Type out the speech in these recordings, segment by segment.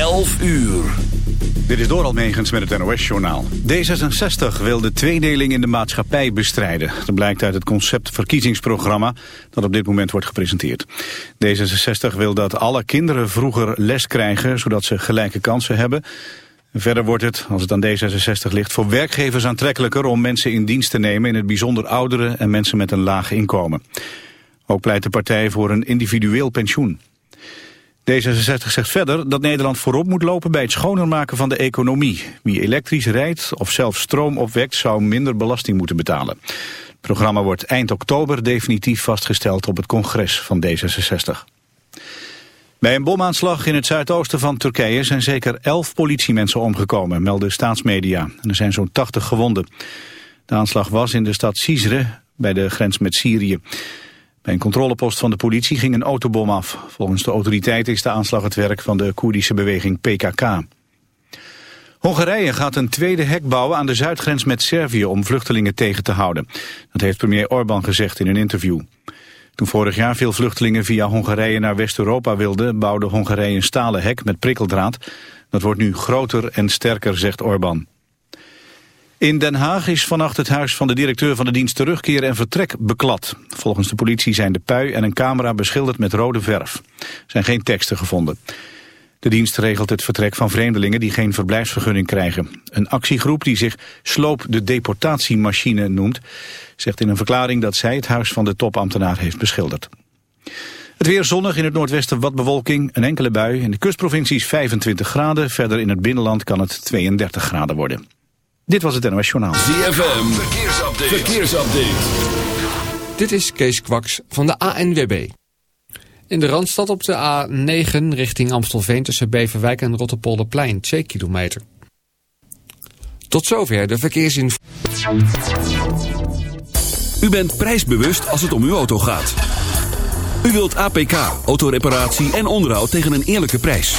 11 uur. Dit is door Almegens met het NOS-journaal. D66 wil de tweedeling in de maatschappij bestrijden. Dat blijkt uit het concept verkiezingsprogramma dat op dit moment wordt gepresenteerd. D66 wil dat alle kinderen vroeger les krijgen, zodat ze gelijke kansen hebben. Verder wordt het, als het aan D66 ligt, voor werkgevers aantrekkelijker om mensen in dienst te nemen, in het bijzonder ouderen en mensen met een laag inkomen. Ook pleit de partij voor een individueel pensioen. D66 zegt verder dat Nederland voorop moet lopen bij het schoner maken van de economie. Wie elektrisch rijdt of zelf stroom opwekt zou minder belasting moeten betalen. Het programma wordt eind oktober definitief vastgesteld op het congres van D66. Bij een bomaanslag in het zuidoosten van Turkije zijn zeker elf politiemensen omgekomen, melden staatsmedia. Er zijn zo'n 80 gewonden. De aanslag was in de stad Cizre, bij de grens met Syrië. Bij een controlepost van de politie ging een autobom af. Volgens de autoriteiten is de aanslag het werk van de Koerdische beweging PKK. Hongarije gaat een tweede hek bouwen aan de zuidgrens met Servië om vluchtelingen tegen te houden. Dat heeft premier Orbán gezegd in een interview. Toen vorig jaar veel vluchtelingen via Hongarije naar West-Europa wilden, bouwde Hongarije een stalen hek met prikkeldraad. Dat wordt nu groter en sterker, zegt Orbán. In Den Haag is vannacht het huis van de directeur van de dienst terugkeer en vertrek beklad. Volgens de politie zijn de pui en een camera beschilderd met rode verf. Er zijn geen teksten gevonden. De dienst regelt het vertrek van vreemdelingen die geen verblijfsvergunning krijgen. Een actiegroep die zich Sloop de deportatiemachine noemt... zegt in een verklaring dat zij het huis van de topambtenaar heeft beschilderd. Het weer zonnig, in het noordwesten wat bewolking, een enkele bui. In de kustprovincies 25 graden, verder in het binnenland kan het 32 graden worden. Dit was het NOS Journaal. ZFM, verkeersupdate. verkeersupdate. Dit is Kees Kwaks van de ANWB. In de Randstad op de A9 richting Amstelveen tussen Beverwijk en Rotterpolderplein, 2 kilometer. Tot zover de verkeersinformatie. U bent prijsbewust als het om uw auto gaat. U wilt APK, autoreparatie en onderhoud tegen een eerlijke prijs.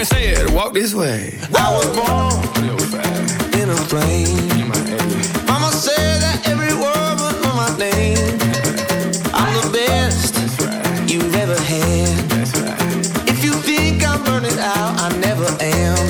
And said, Walk this way. I was born in a plane. Mama said that every word know my name. I'm the best you've ever had. If you think I'm burning out, I never am.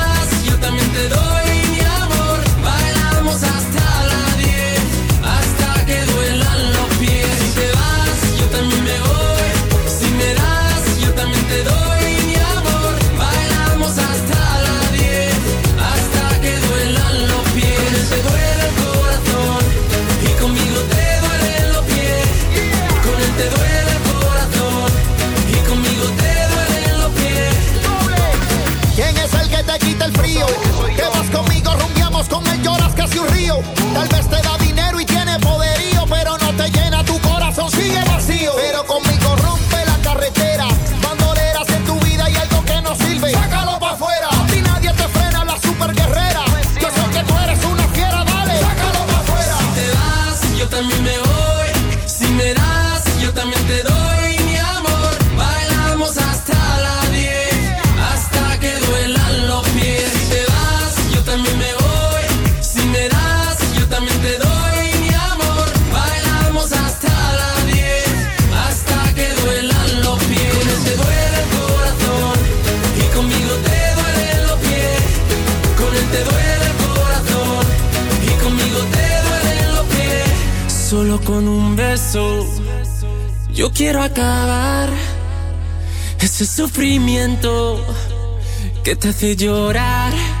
que te hace llorar.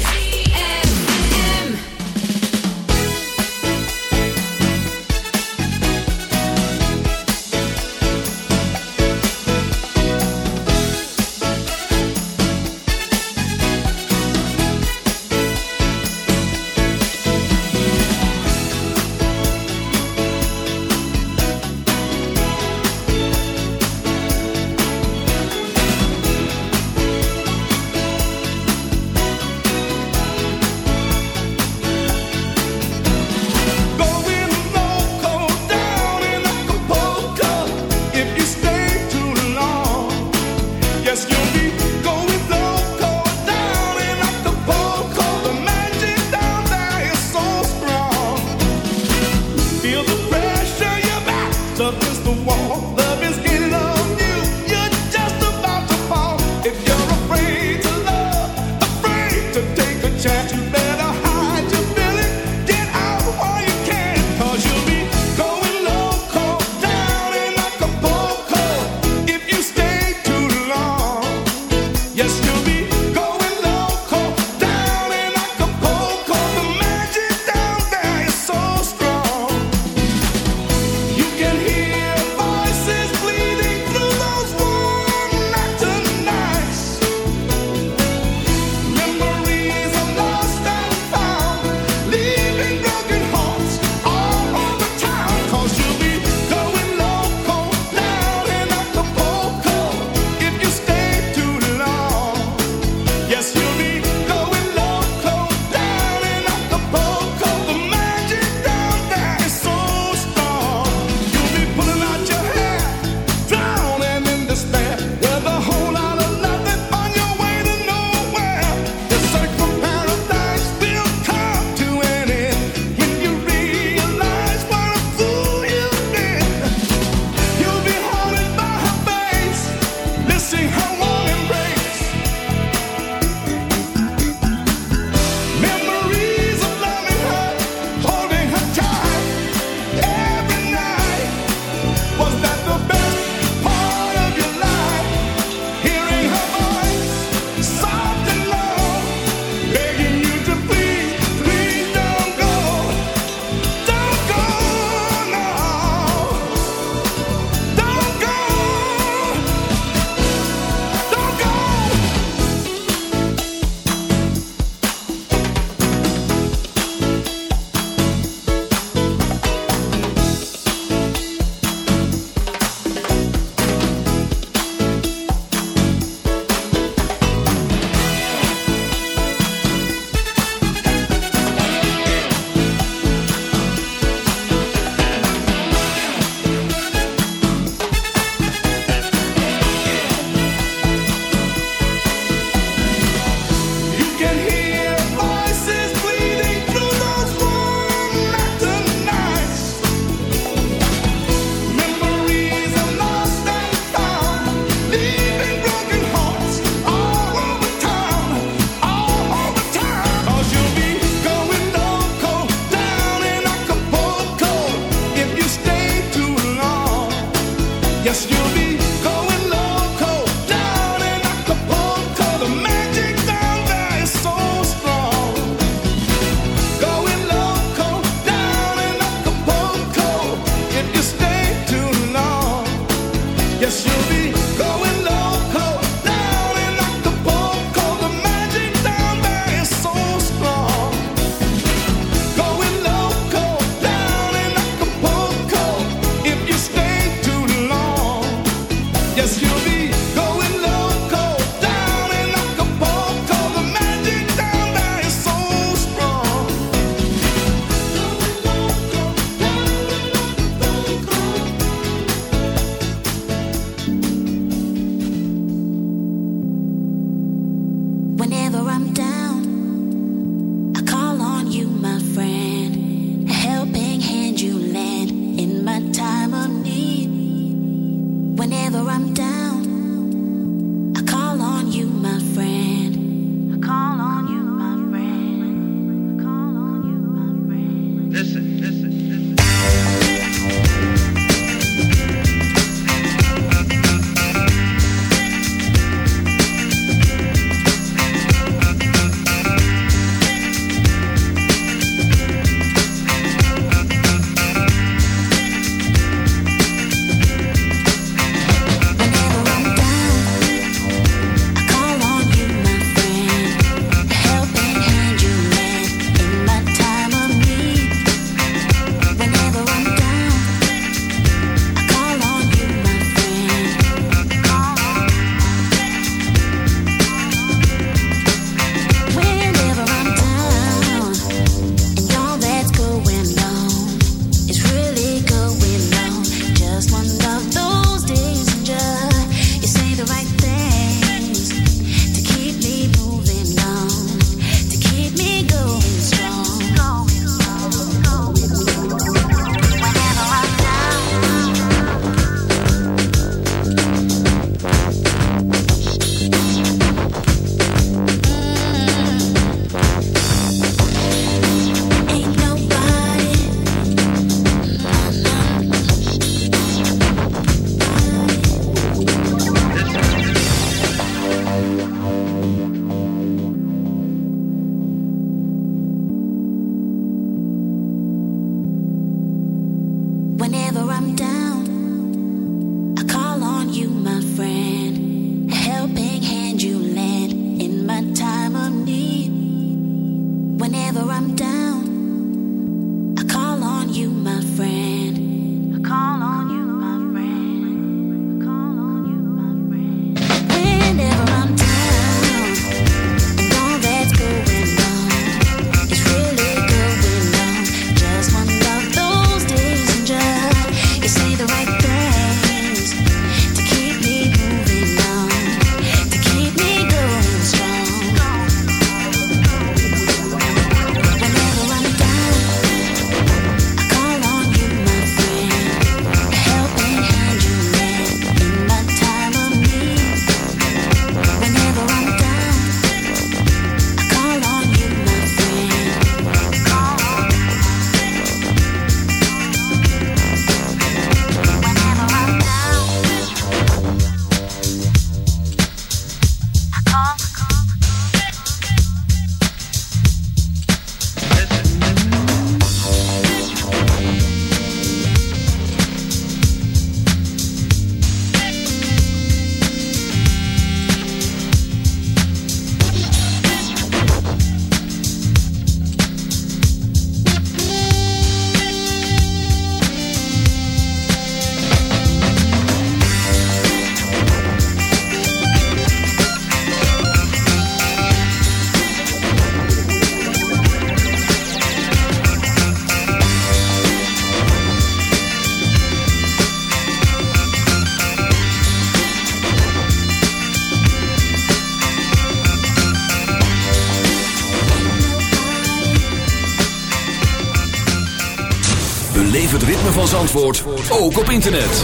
Zandvoort ook op internet.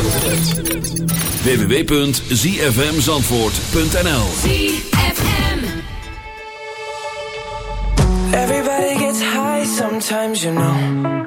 www.zfmzandvoort.nl Everybody gets high sometimes, you know.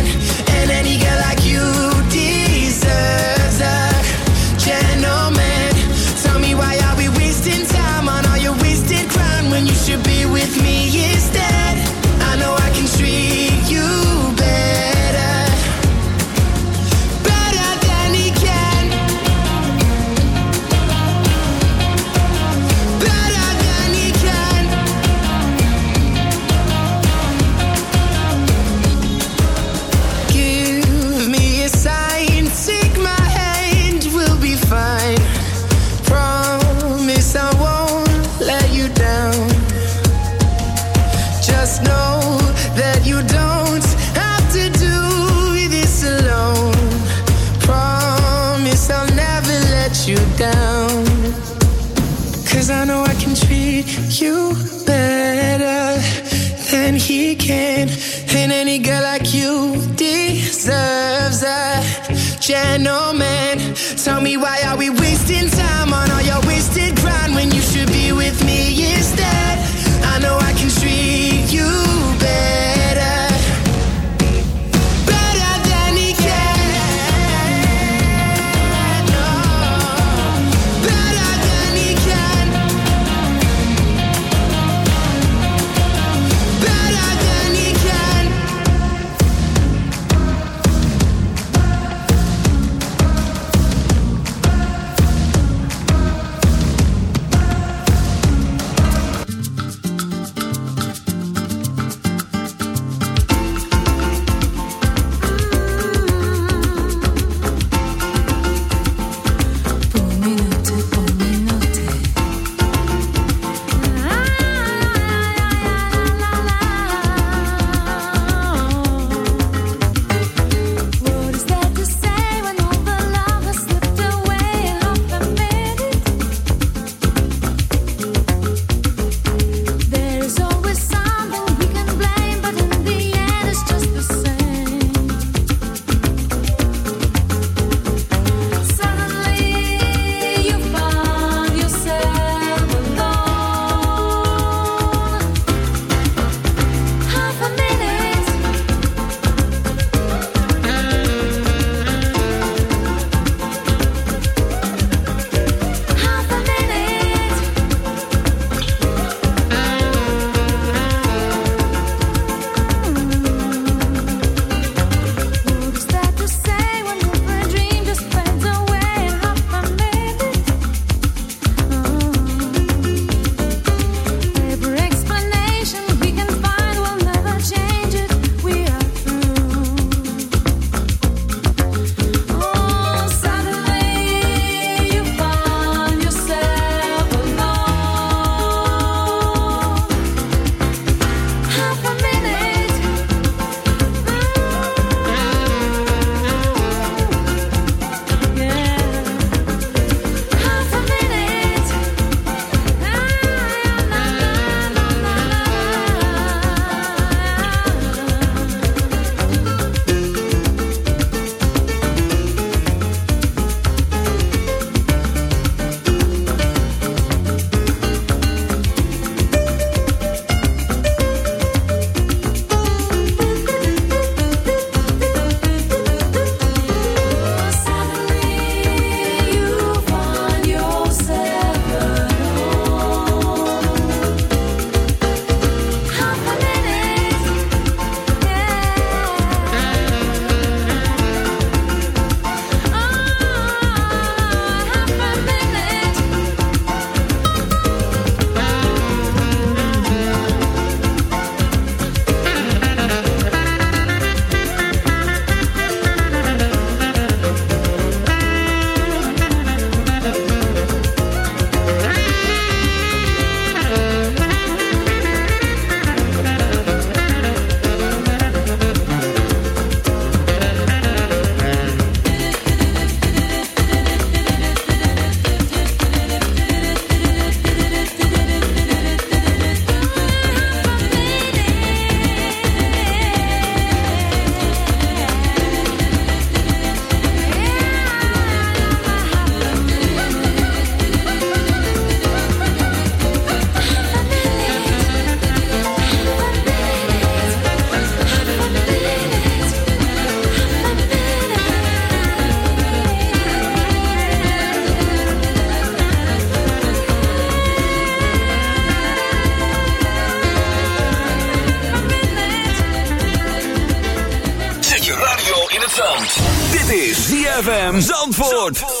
Zandvoort.